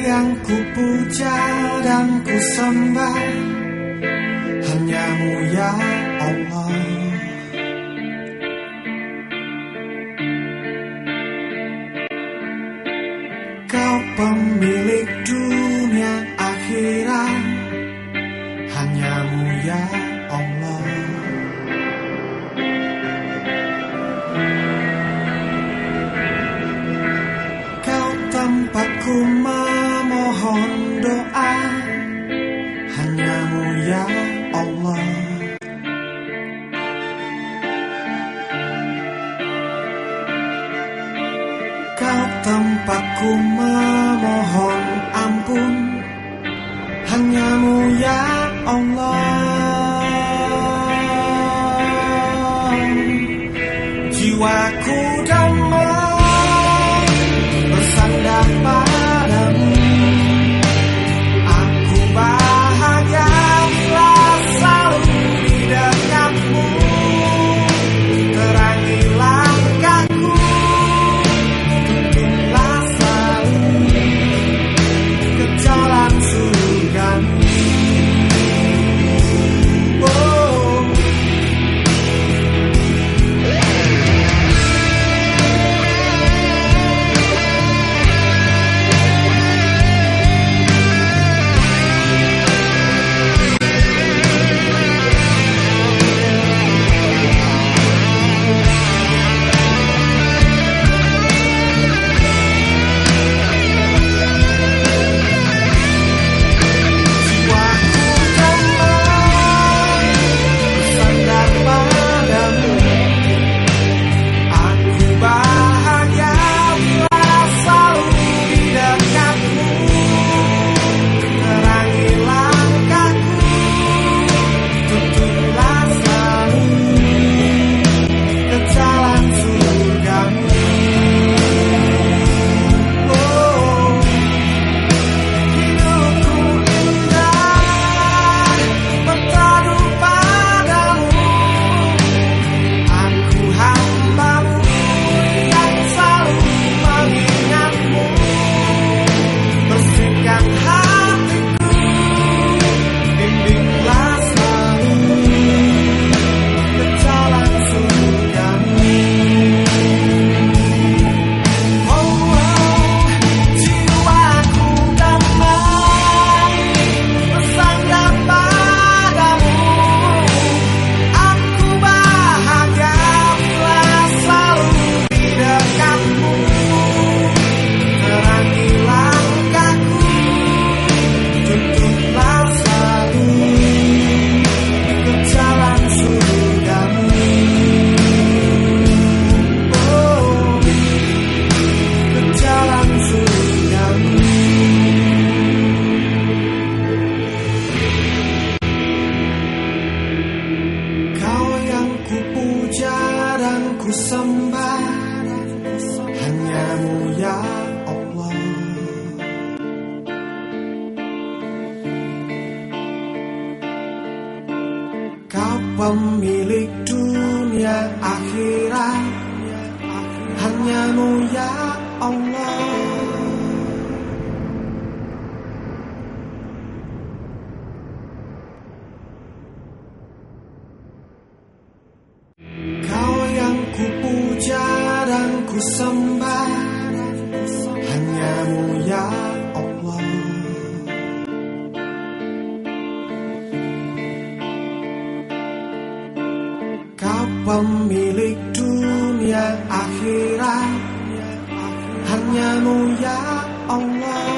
Yang ku puja dan ku sembah Hanyamu ya pemilik dunia akhirat. Hanyamu ya Allah. Kau tempatku memohon doa tempatku memohon ampun. Hanyamu ya Allah ya Allah. Kau pemilik dunia akhirat. Hanyamu ya Allah. Kau yang ku puja dan ku sembah Kau pemilik dunia akhirat. Hanyamu ya Allah